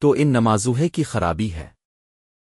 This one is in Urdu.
تو ان نمازوہے کی خرابی ہے۔